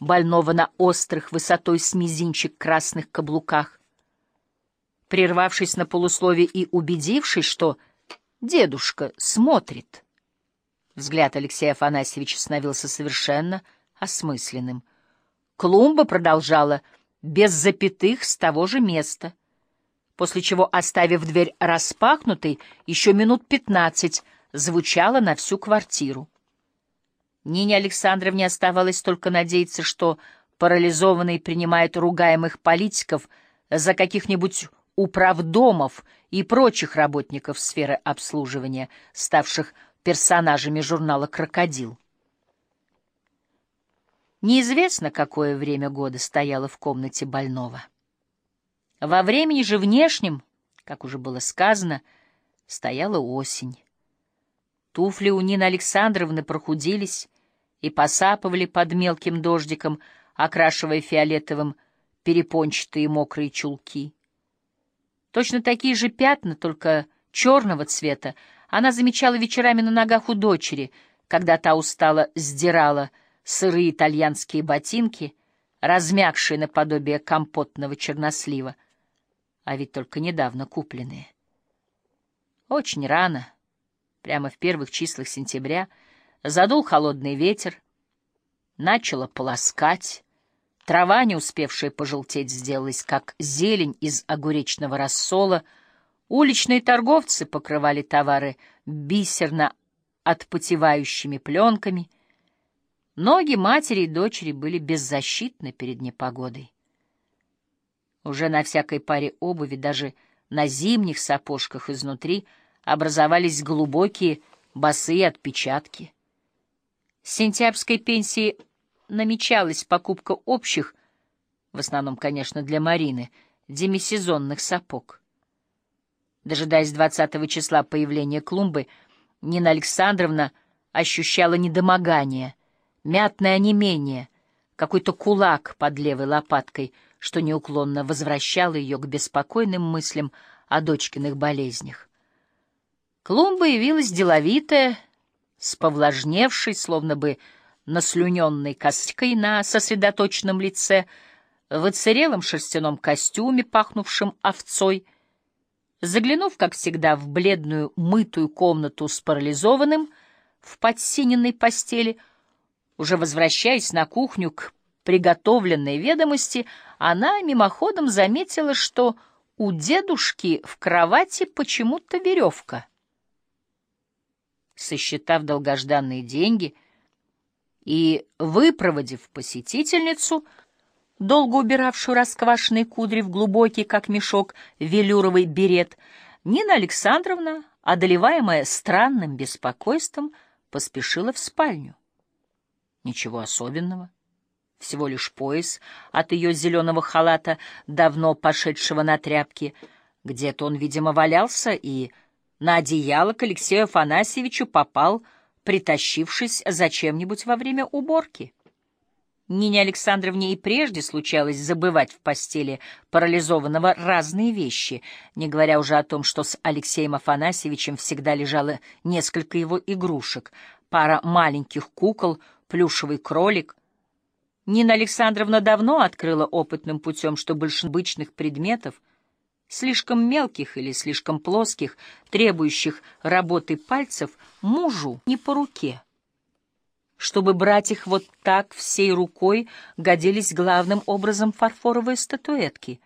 больного на острых, высотой с мизинчик красных каблуках. Прервавшись на полуслове и убедившись, что дедушка смотрит, взгляд Алексея Афанасьевича становился совершенно осмысленным. Клумба продолжала без запятых с того же места, после чего, оставив дверь распахнутой, еще минут пятнадцать звучала на всю квартиру. Нине Александровне оставалось только надеяться, что парализованный принимает ругаемых политиков за каких-нибудь управдомов и прочих работников сферы обслуживания, ставших персонажами журнала «Крокодил». Неизвестно, какое время года стояло в комнате больного. Во времени же внешнем, как уже было сказано, стояла осень. Туфли у Нины Александровны прохудились и посапывали под мелким дождиком, окрашивая фиолетовым перепончатые мокрые чулки. Точно такие же пятна, только черного цвета, она замечала вечерами на ногах у дочери, когда та устало сдирала сырые итальянские ботинки, размягшие наподобие компотного чернослива, а ведь только недавно купленные. Очень рано, прямо в первых числах сентября, задул холодный ветер, начало полоскать, Трава, не успевшая пожелтеть, сделалась как зелень из огуречного рассола. Уличные торговцы покрывали товары бисерно отпотевающими пленками. Ноги матери и дочери были беззащитны перед непогодой. Уже на всякой паре обуви, даже на зимних сапожках изнутри, образовались глубокие босые отпечатки. С сентябрьской пенсии намечалась покупка общих, в основном, конечно, для Марины, демисезонных сапог. Дожидаясь двадцатого числа появления клумбы, Нина Александровна ощущала недомогание, мятное онемение, какой-то кулак под левой лопаткой, что неуклонно возвращало ее к беспокойным мыслям о дочкиных болезнях. Клумба явилась деловитая, с повлажневшей, словно бы наслюненной коской на сосредоточенном лице, в оцерелом шерстяном костюме, пахнувшем овцой. Заглянув, как всегда, в бледную мытую комнату с парализованным в подсиненной постели, уже возвращаясь на кухню к приготовленной ведомости, она мимоходом заметила, что у дедушки в кровати почему-то веревка. Сосчитав долгожданные деньги — и, выпроводив посетительницу, долго убиравшую расквашенные кудри в глубокий, как мешок, велюровый берет, Нина Александровна, одолеваемая странным беспокойством, поспешила в спальню. Ничего особенного. Всего лишь пояс от ее зеленого халата, давно пошедшего на тряпки. Где-то он, видимо, валялся, и на одеяло к Алексею Афанасьевичу попал — притащившись зачем-нибудь во время уборки. Нине Александровне и прежде случалось забывать в постели парализованного разные вещи, не говоря уже о том, что с Алексеем Афанасьевичем всегда лежало несколько его игрушек, пара маленьких кукол, плюшевый кролик. Нина Александровна давно открыла опытным путем, что большинство предметов — слишком мелких или слишком плоских, требующих работы пальцев, мужу не по руке. Чтобы брать их вот так всей рукой, годились главным образом фарфоровые статуэтки.